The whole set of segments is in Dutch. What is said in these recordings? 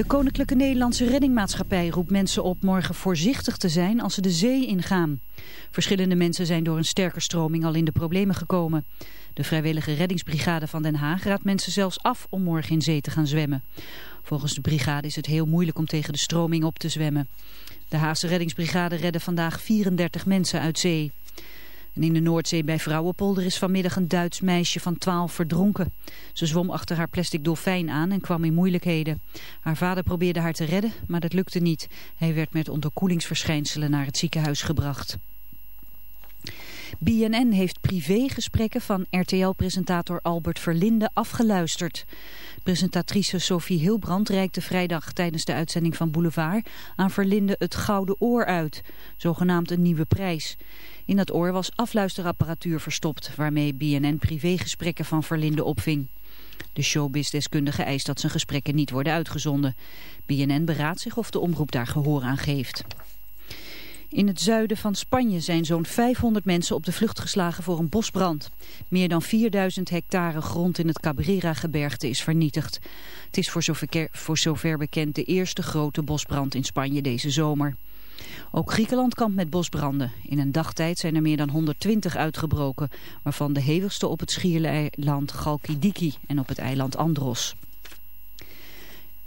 De Koninklijke Nederlandse Reddingmaatschappij roept mensen op morgen voorzichtig te zijn als ze de zee ingaan. Verschillende mensen zijn door een sterke stroming al in de problemen gekomen. De vrijwillige reddingsbrigade van Den Haag raadt mensen zelfs af om morgen in zee te gaan zwemmen. Volgens de brigade is het heel moeilijk om tegen de stroming op te zwemmen. De Haagse reddingsbrigade redde vandaag 34 mensen uit zee. In de Noordzee bij Vrouwenpolder is vanmiddag een Duits meisje van 12 verdronken. Ze zwom achter haar plastic dolfijn aan en kwam in moeilijkheden. Haar vader probeerde haar te redden, maar dat lukte niet. Hij werd met onderkoelingsverschijnselen naar het ziekenhuis gebracht. BNN heeft privégesprekken van RTL-presentator Albert Verlinde afgeluisterd. Presentatrice Sophie Hilbrand reikte vrijdag tijdens de uitzending van Boulevard aan Verlinde het Gouden Oor uit, zogenaamd een nieuwe prijs. In dat oor was afluisterapparatuur verstopt, waarmee BNN privégesprekken van Verlinde opving. De showbiz-deskundige eist dat zijn gesprekken niet worden uitgezonden. BNN beraadt zich of de omroep daar gehoor aan geeft. In het zuiden van Spanje zijn zo'n 500 mensen op de vlucht geslagen voor een bosbrand. Meer dan 4000 hectare grond in het Cabrera-gebergte is vernietigd. Het is voor zover, voor zover bekend de eerste grote bosbrand in Spanje deze zomer. Ook Griekenland kampt met bosbranden. In een dagtijd zijn er meer dan 120 uitgebroken, waarvan de hevigste op het schiereiland Chalkidiki en op het eiland Andros.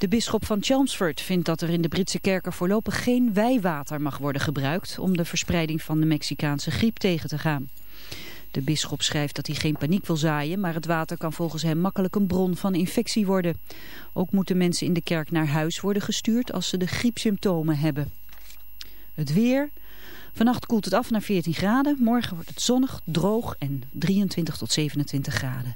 De bisschop van Chelmsford vindt dat er in de Britse kerken voorlopig geen wijwater mag worden gebruikt om de verspreiding van de Mexicaanse griep tegen te gaan. De bisschop schrijft dat hij geen paniek wil zaaien, maar het water kan volgens hem makkelijk een bron van infectie worden. Ook moeten mensen in de kerk naar huis worden gestuurd als ze de griepsymptomen hebben. Het weer. Vannacht koelt het af naar 14 graden. Morgen wordt het zonnig, droog en 23 tot 27 graden.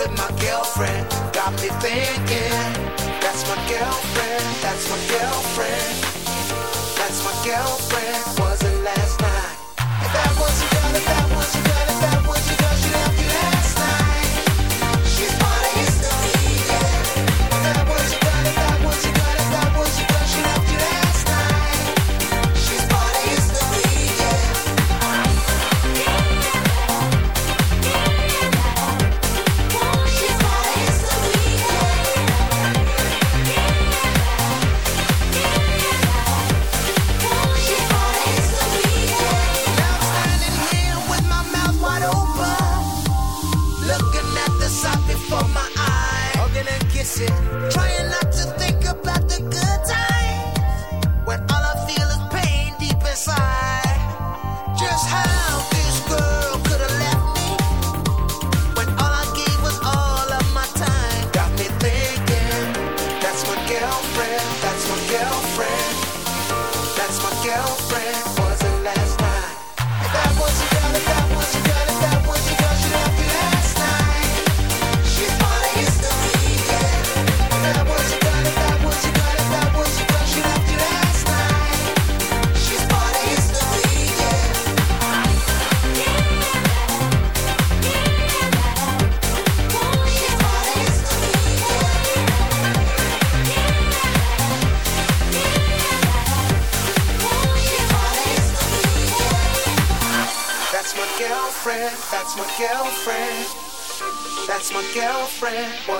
with my girlfriend. Got me thinking, that's my girlfriend, that's my girlfriend, that's my girlfriend. Wasn't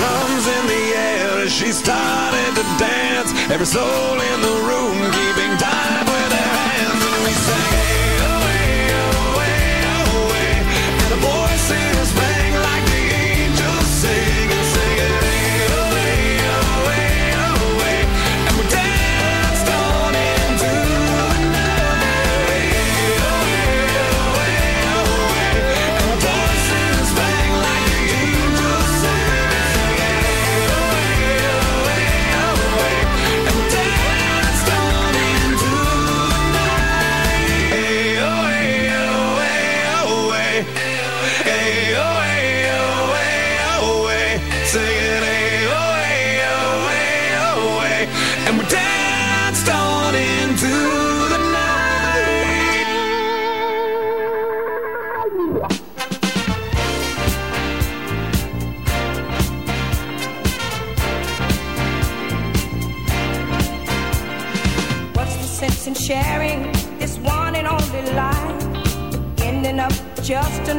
drums in the air as she started to dance. Every soul in the room keeping time.